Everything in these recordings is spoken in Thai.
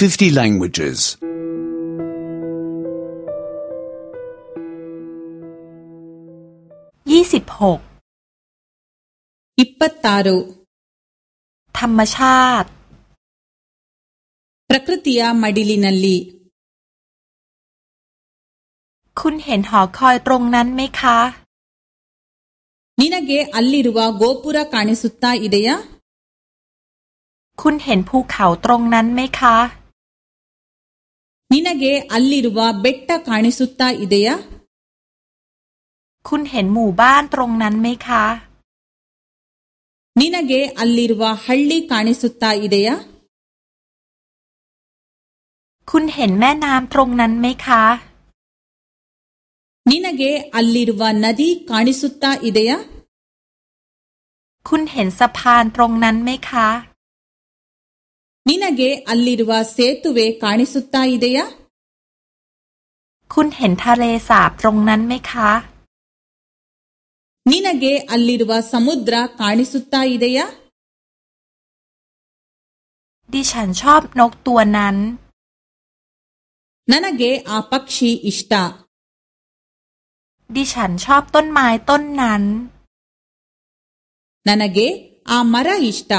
50 languages. ยี่สิบหก ಇಪ್ಪತ್ತಾರು ธรรมชาติ ಪ್ರಕೃತಿಯ ಮಡಿಲಿನಲ್ಲಿ คุณเห็นหอคอยตรงนั้นไหมคะ ನಿನಗೆ ಅಲ್ಲಿರುವ ಗೋಪುರ ಕಾಣಿಸುತ್ತಾ ಇದೆಯಾ คุณเห็นภูเขาตรงนั้นไหมคะ ನಿನಗೆ ಅಲ್ಲಿರುವ ಬೆಟ್ಟ ಕಾಣಿಸುತ್ತಾ ಇದೆಯಾ คุณเห็นหมู่บ้านตรงนั้นไหมคะ ನಿನಗೆ ಅಲ್ಲಿರುವ ಹಳ್ಳಿ ಕಾಣಿಸುತ್ತಾ ಇದೆಯಾ คุณเห็นแม่น้ำตรงนั้นไหมคะ ನಿನಗೆ ಅಲ್ಲಿರುವ ನದಿ ಕಾಣಿಸುತ್ತಾ ಇದೆಯಾ คุณเห็นสะพานตรงนั้นไหมคะ ನಿನಗೆ ಅಲ್ಲಿರುವ ಸೇತುವೆ ಕಾಣಿಸುತ್ತಾ ಇದೆಯಾ คุณเห็นทะเลสาบตรงนั้นไหมคะ ನಿನಗೆ ಅಲ್ಲಿರುವ ಸಮುದ್ರ ಕಾಣಿಸುತ್ತಾ ಇದೆಯಾ ดิฉันชอบนกตัวนั้น ನನಗೆ ಆ ಪಕ್ಷಿ ಇಷ್ಟ ดิฉันชอบต้นไม้ต้นนั้น ನನಗೆ ಆ ಮರ ಇಷ್ಟ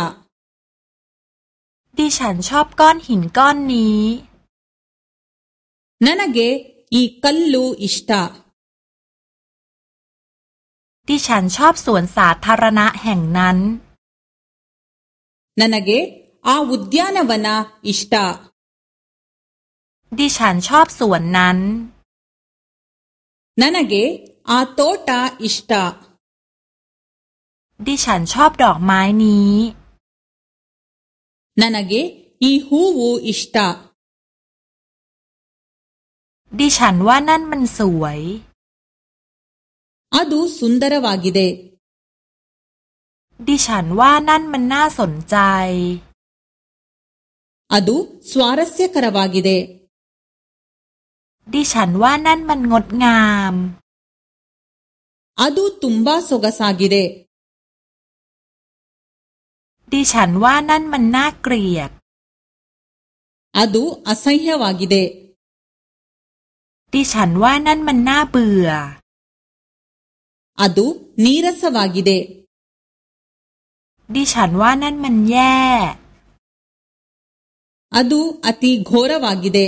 ดิฉันชอบก้อนหินก้อนนี้ ನನಗೆ ಈ ಕಲ್ಲು ಇಷ್ಟ ดิฉันชอบสวนสาธารณะแห่งนั้น ನನಗೆ ಆ ಉದ್ಯಾನವನ ಇಷ್ಟ ดิฉันชอบสวนนั้น ನನಗೆ ಆ ತೋಟ ಇಷ್ಟ ดิฉันชอบดอกไม้นี้ ನನಗೆ ಈ ಹೂವು ಇಷ್ಟ ดิฉันว่านั่นมันสวย ಅದು ಸುಂದರವಾಗಿದೆ ดิฉันว่านั่นมันน่าสนใจ ಅದು ಸ್ವಾರಸ್ಯಕರವಾಗಿದೆ ดิฉันว่านั่นมันงดงาม ಅದು ತುಂಬಾ ಸೊಗಸಾಗಿದೆ ดิฉันว่านั่นมันน่าเกลียด ಅದು ಅಸಹ್ಯವಾಗಿದೆ ดิฉันว่านั่นมันน่าเบื่อ ಅದು ನೀರಸವಾಗಿದೆ ดิฉันว่านั่นมันแย่ ಅದು ಅತಿ ಘೋರವಾಗಿದೆ